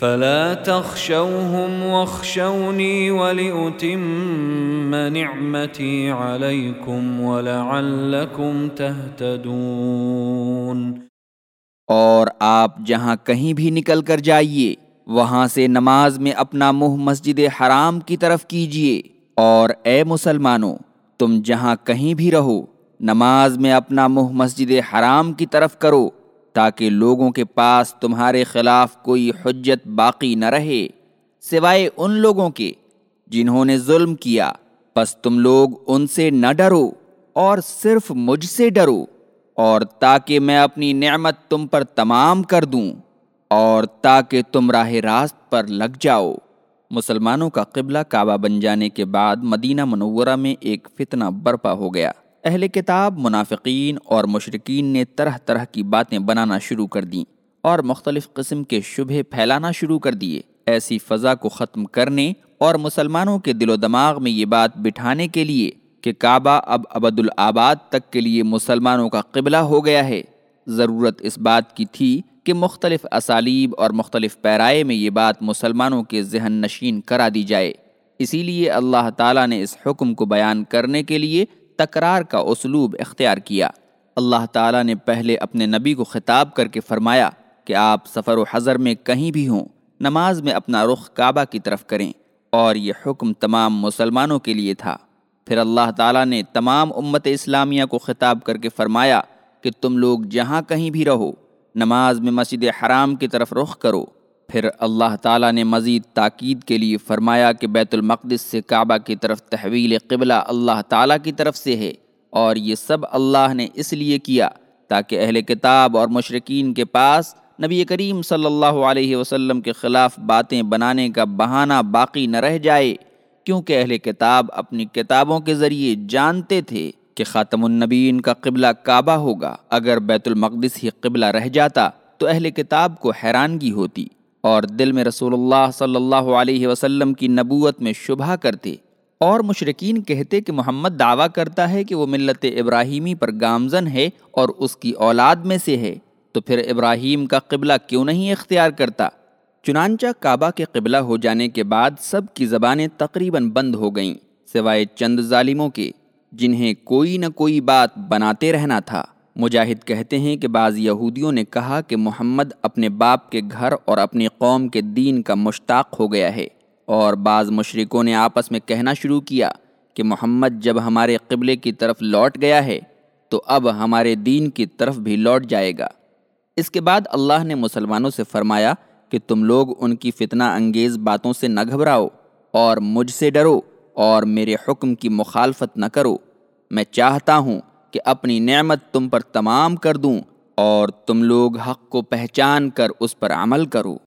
فلا تخشوهم واخشوني ولأتم نعمتي عليكم ولعلكم تهتدون۔ اور آپ جہاں کہیں بھی نکل کر جائیے، وہاں سے نماز میں اپنا منہ مسجد حرام کی طرف کیجیے۔ اور اے مسلمانوں، تم جہاں کہیں بھی رہو، نماز میں اپنا منہ مسجد حرام کی طرف کرو۔ تاکہ لوگوں کے پاس تمہارے خلاف کوئی حجت باقی نہ رہے، سوائے ان لوگوں کے جنہوں نے ظلم کیا۔ پس تم لوگ ان سے نہ ڈرو اور صرف مجھ سے ڈرو، اور تاکہ میں اپنی نعمت تم پر تمام کر دوں، اور تاکہ تم راہ راست پر لگ جاؤ۔ مسلمانوں کا قبلہ کعبہ بن جانے کے بعد مدینہ منورہ میں ایک فتنہ برپا ہو گیا۔ اہل کتاب، منافقین اور مشرقین نے طرح طرح کی باتیں بنانا شروع کر دیں اور مختلف قسم کے شبہ پھیلانا شروع کر دیے۔ ایسی فضا کو ختم کرنے اور مسلمانوں کے دل و دماغ میں یہ بات بٹھانے کے لیے کہ کعبہ اب ابد الآباد تک کے لیے مسلمانوں کا قبلہ ہو گیا ہے۔ ضرورت اس بات کی تھی کہ مختلف اسالیب اور مختلف پیرائے میں یہ بات مسلمانوں کے ذہن نشین کرا دی جائے۔ اسی لیے اللہ تعالیٰ نے اس حکم کو بیان کرنے کے لیے تکرار کا اسلوب اختیار کیا۔ اللہ تعالیٰ نے پہلے اپنے نبی کو خطاب کر کے فرمایا کہ آپ سفر و حضر میں کہیں بھی ہوں، نماز میں اپنا رخ کعبہ کی طرف کریں۔ اور یہ حکم تمام مسلمانوں کے لیے تھا۔ پھر اللہ تعالیٰ نے تمام امت اسلامیہ کو خطاب کر کے فرمایا کہ تم لوگ جہاں کہیں بھی رہو، نماز میں مسجد حرام کی طرف رخ کرو۔ پھر اللہ تعالیٰ نے مزید تاکید کے لیے فرمایا کہ بیت المقدس سے کعبہ کی طرف تحویل قبلہ اللہ تعالیٰ کی طرف سے ہے اور یہ سب اللہ نے اس لیے کیا تاکہ اہل کتاب اور مشرقین کے پاس نبی کریم صلی اللہ علیہ وسلم کے خلاف باتیں بنانے کا بہانہ باقی نہ رہ جائے کیونکہ اہل کتاب اپنی کتابوں کے ذریعے جانتے تھے کہ خاتم النبین کا قبلہ کعبہ ہوگا۔ اگر بیت المقدس ہی قبلہ رہ جاتا تو اہل کتاب کو حیرانگی ہوتی۔ اور دل میں رسول اللہ صلی اللہ علیہ وسلم کی نبوت میں شبہ کرتے اور مشرقین کہتے کہ محمد دعویٰ کرتا ہے کہ وہ ملت ابراہیمی پر گامزن ہے اور اس کی اولاد میں سے ہے، تو پھر ابراہیم کا قبلہ کیوں نہیں اختیار کرتا؟ چنانچہ کعبہ کے قبلہ ہو جانے کے بعد سب کی زبانیں تقریباً بند ہو گئیں، سوائے چند ظالموں کے، جنہیں کوئی نہ کوئی بات بناتے رہنا تھا۔ مجاہد کہتے ہیں کہ بعض یہودیوں نے کہا کہ محمد اپنے باپ کے گھر اور اپنی قوم کے دین کا مشتاق ہو گیا ہے اور بعض مشرکوں نے آپس میں کہنا شروع کیا کہ محمد جب ہمارے قبلے کی طرف لوٹ گیا ہے تو اب ہمارے دین کی طرف بھی لوٹ جائے گا۔ اس کے بعد اللہ نے مسلمانوں سے فرمایا کہ تم لوگ ان کی فتنہ انگیز باتوں سے نہ گھبراؤ اور مجھ سے ڈرو اور میرے حکم کی مخالفت نہ کرو۔ میں چاہتا ہوں کہ اپنی نعمت تم پر تمام کر دوں اور تم لوگ حق کو پہچان کر اس پر عمل کرو۔